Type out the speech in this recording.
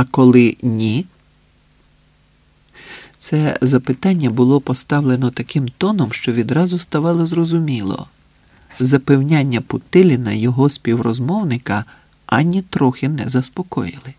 А коли ні? Це запитання було поставлено таким тоном, що відразу ставало зрозуміло. Запевняння Путиліна його співрозмовника ані трохи не заспокоїли.